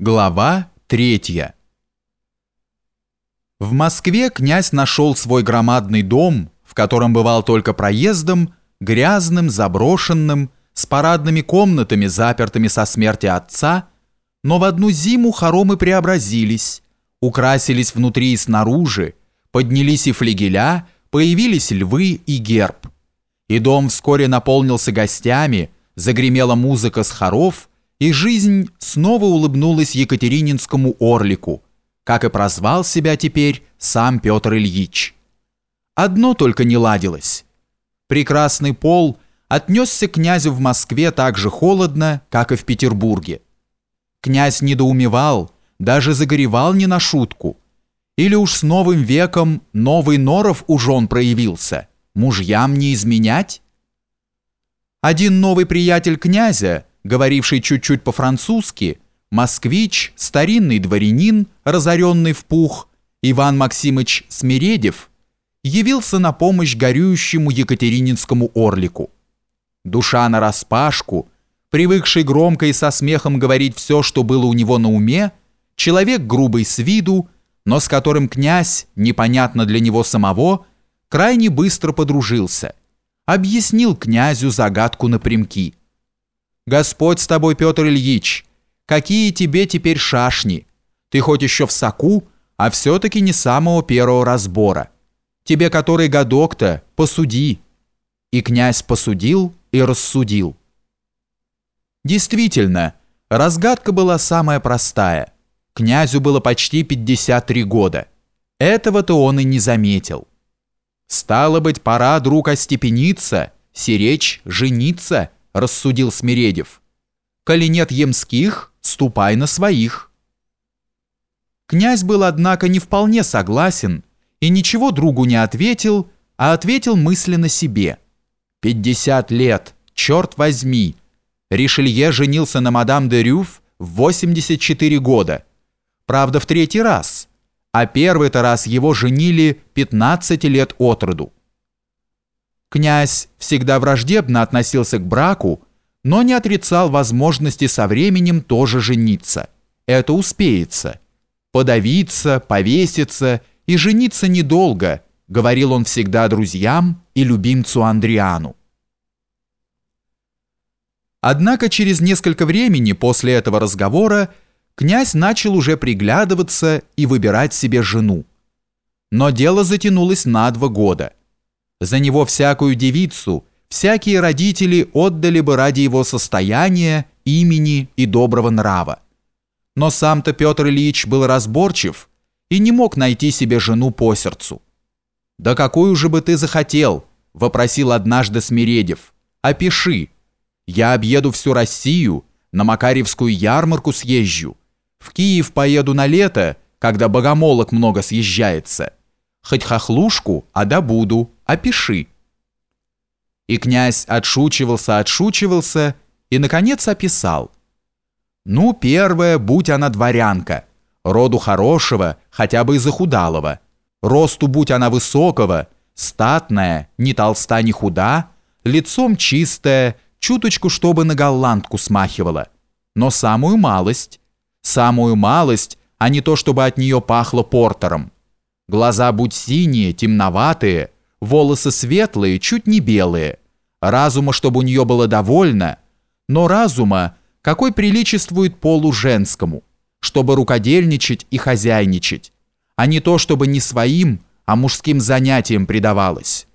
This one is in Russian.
Глава третья. В Москве князь нашел свой громадный дом, в котором бывал только проездом, грязным, заброшенным, с парадными комнатами, запертыми со смерти отца, но в одну зиму хоромы преобразились, украсились внутри и снаружи, поднялись и флигеля, появились львы и герб. И дом вскоре наполнился гостями, загремела музыка с хоров – и жизнь снова улыбнулась Екатерининскому орлику, как и прозвал себя теперь сам Петр Ильич. Одно только не ладилось. Прекрасный пол отнесся князю в Москве так же холодно, как и в Петербурге. Князь недоумевал, даже загоревал не на шутку. Или уж с новым веком новый норов у жен проявился, мужьям не изменять? Один новый приятель князя – говоривший чуть-чуть по-французски, москвич, старинный дворянин, разоренный в пух, Иван Максимыч Смиредев, явился на помощь горюющему Екатерининскому орлику. Душа нараспашку, привыкший громко и со смехом говорить все, что было у него на уме, человек грубый с виду, но с которым князь, непонятно для него самого, крайне быстро подружился, объяснил князю загадку напрямки – Господь с тобой, Петр Ильич, какие тебе теперь шашни? Ты хоть еще в соку, а все-таки не самого первого разбора. Тебе который годок-то, посуди». И князь посудил и рассудил. Действительно, разгадка была самая простая. Князю было почти 53 года. Этого-то он и не заметил. Стало быть, пора, друг, остепениться, сиречь, жениться – рассудил Смиредев. «Коли нет емских, ступай на своих». Князь был, однако, не вполне согласен и ничего другу не ответил, а ответил мысленно себе. «Пятьдесят лет, черт возьми!» Ришелье женился на мадам де Рюф в 84 года. Правда, в третий раз. А первый-то раз его женили 15 лет от роду. Князь всегда враждебно относился к браку, но не отрицал возможности со временем тоже жениться. Это успеется. Подавиться, повеситься и жениться недолго, говорил он всегда друзьям и любимцу Андриану. Однако через несколько времени после этого разговора князь начал уже приглядываться и выбирать себе жену. Но дело затянулось на два года – за него всякую девицу, всякие родители отдали бы ради его состояния, имени и доброго нрава. Но сам-то Петр Ильич был разборчив и не мог найти себе жену по сердцу. «Да какую же бы ты захотел?» – вопросил однажды Смиредев. «Опиши. Я объеду всю Россию, на Макаревскую ярмарку съезжу. В Киев поеду на лето, когда богомолок много съезжается. Хоть хохлушку, а добуду, опиши». И князь отшучивался, отшучивался и, наконец, описал. «Ну, первая, будь она дворянка, роду хорошего, хотя бы и захудалого, росту будь она высокого, статная, ни толста, ни худа, лицом чистая, чуточку, чтобы на голландку смахивала, но самую малость, самую малость, а не то, чтобы от нее пахло портером. Глаза будь синие, темноватые, волосы светлые, чуть не белые. Разума, чтобы у нее было довольно, но разума, какой приличествует полу женскому, чтобы рукодельничать и хозяйничать, а не то, чтобы не своим, а мужским занятиям предавалось.